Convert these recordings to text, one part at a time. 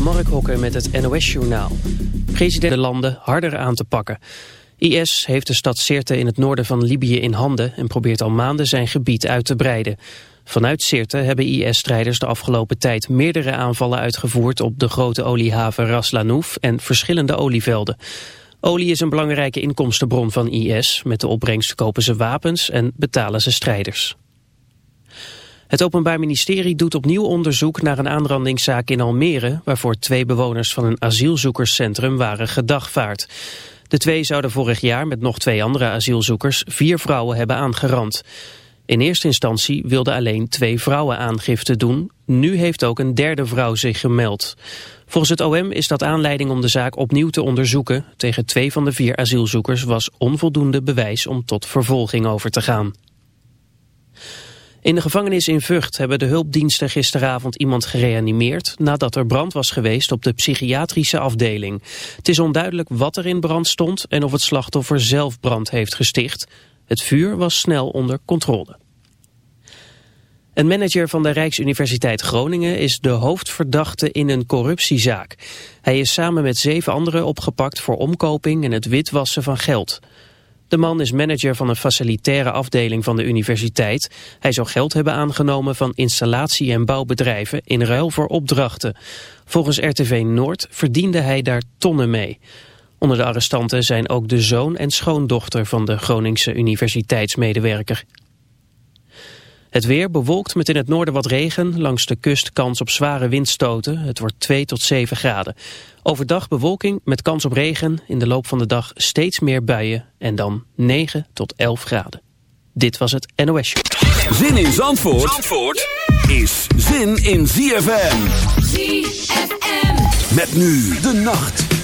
Mark Hokker met het NOS-journaal. President de landen harder aan te pakken. IS heeft de stad Sirte in het noorden van Libië in handen... en probeert al maanden zijn gebied uit te breiden. Vanuit Sirte hebben IS-strijders de afgelopen tijd... meerdere aanvallen uitgevoerd op de grote oliehaven Ras Lanouf... en verschillende olievelden. Olie is een belangrijke inkomstenbron van IS. Met de opbrengst kopen ze wapens en betalen ze strijders. Het Openbaar Ministerie doet opnieuw onderzoek naar een aanrandingszaak in Almere... waarvoor twee bewoners van een asielzoekerscentrum waren gedagvaard. De twee zouden vorig jaar met nog twee andere asielzoekers vier vrouwen hebben aangerand. In eerste instantie wilden alleen twee vrouwen aangifte doen. Nu heeft ook een derde vrouw zich gemeld. Volgens het OM is dat aanleiding om de zaak opnieuw te onderzoeken. Tegen twee van de vier asielzoekers was onvoldoende bewijs om tot vervolging over te gaan. In de gevangenis in Vught hebben de hulpdiensten gisteravond iemand gereanimeerd nadat er brand was geweest op de psychiatrische afdeling. Het is onduidelijk wat er in brand stond en of het slachtoffer zelf brand heeft gesticht. Het vuur was snel onder controle. Een manager van de Rijksuniversiteit Groningen is de hoofdverdachte in een corruptiezaak. Hij is samen met zeven anderen opgepakt voor omkoping en het witwassen van geld. De man is manager van een facilitaire afdeling van de universiteit. Hij zou geld hebben aangenomen van installatie- en bouwbedrijven in ruil voor opdrachten. Volgens RTV Noord verdiende hij daar tonnen mee. Onder de arrestanten zijn ook de zoon en schoondochter van de Groningse universiteitsmedewerker. Het weer bewolkt met in het noorden wat regen. Langs de kust kans op zware windstoten. Het wordt 2 tot 7 graden. Overdag bewolking met kans op regen. In de loop van de dag steeds meer buien. En dan 9 tot 11 graden. Dit was het NOS Show. Zin in Zandvoort, Zandvoort is zin in ZFM. ZFM. Met nu de nacht.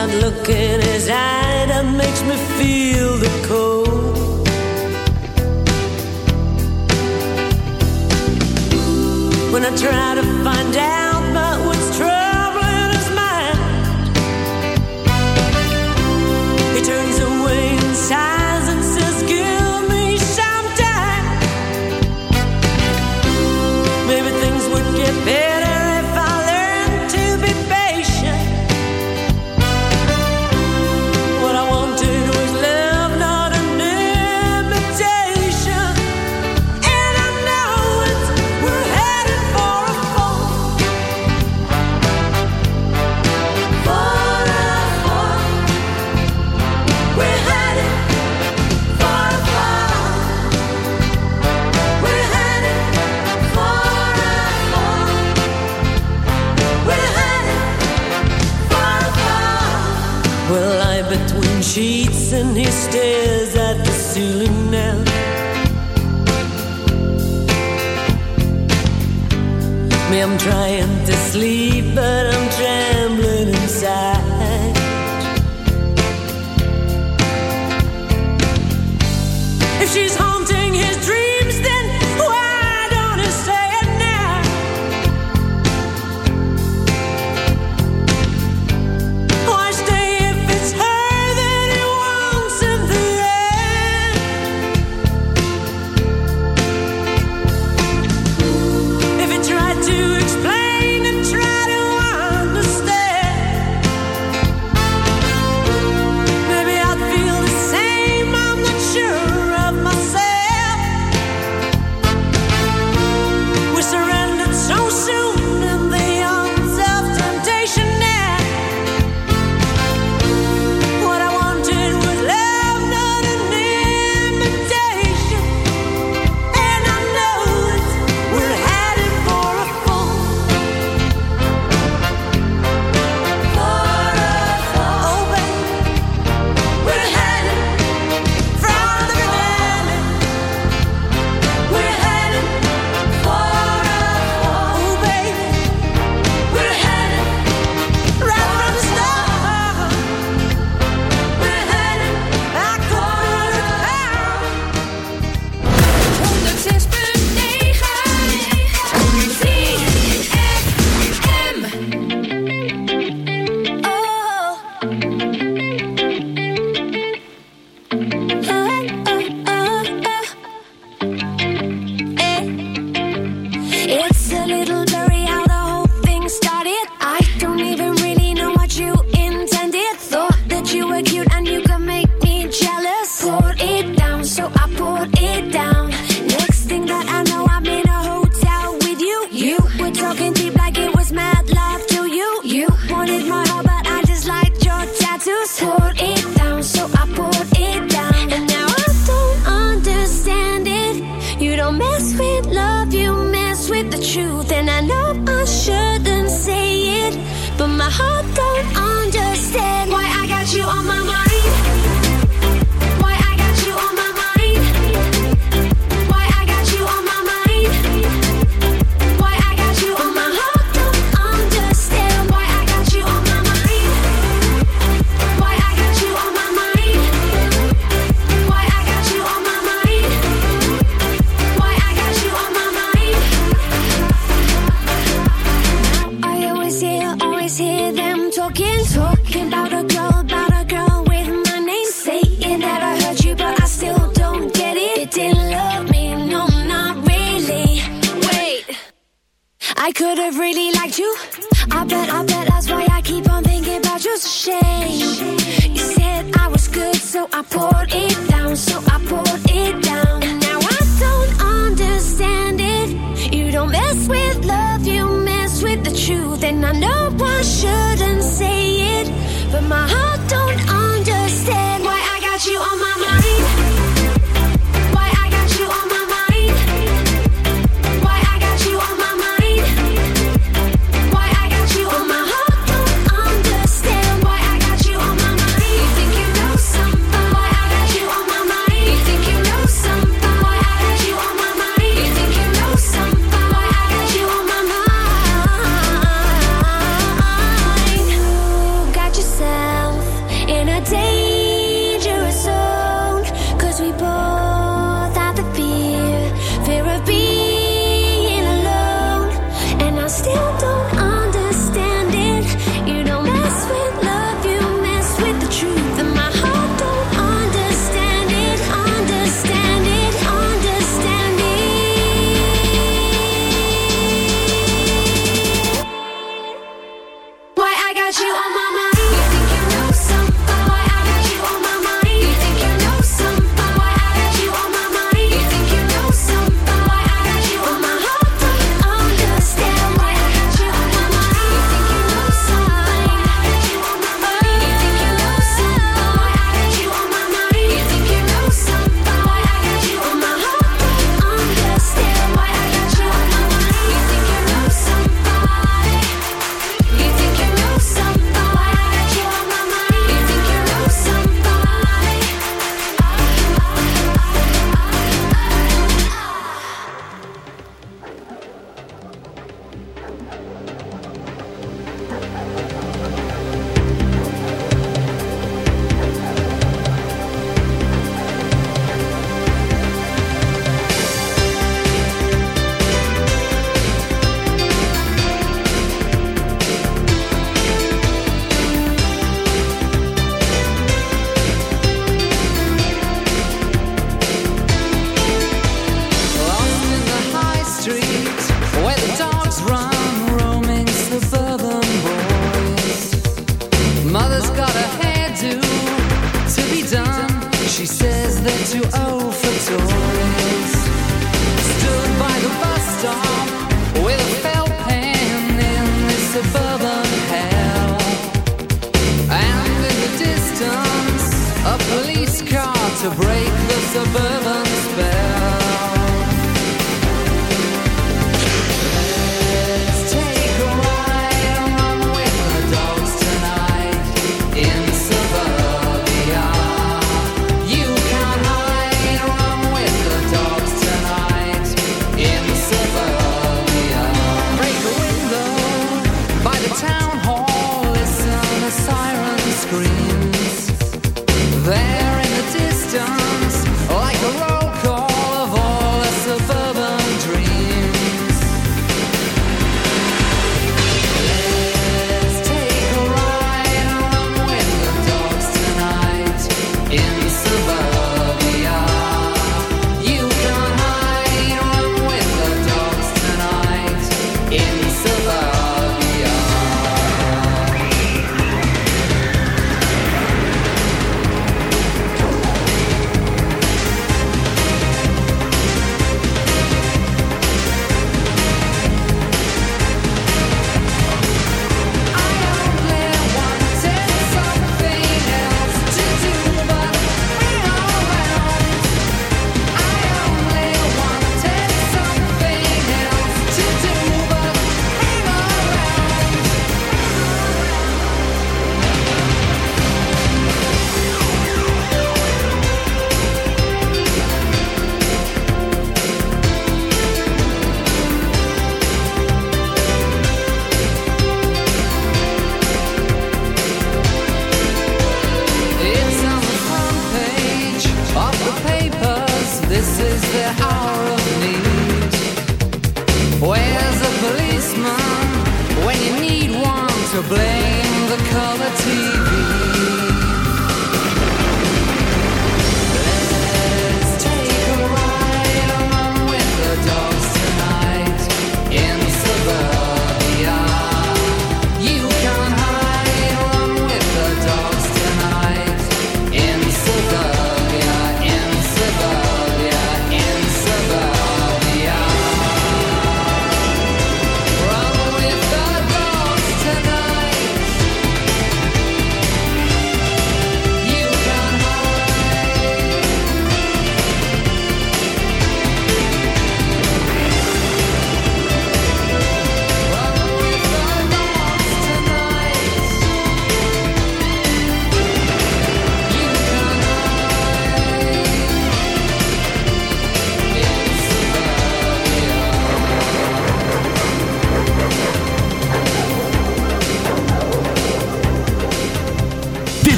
Not look in his eye that makes me feel the cold. When I try trying heart really liked you.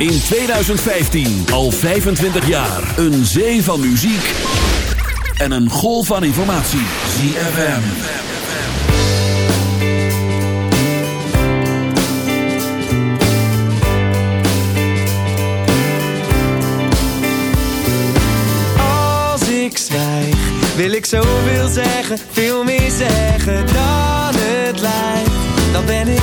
In 2015, al 25 jaar. Een zee van muziek en een golf van informatie. ZFM. Als ik zwijg, wil ik zoveel zeggen, veel meer zeggen dan het lijkt. Dan ben ik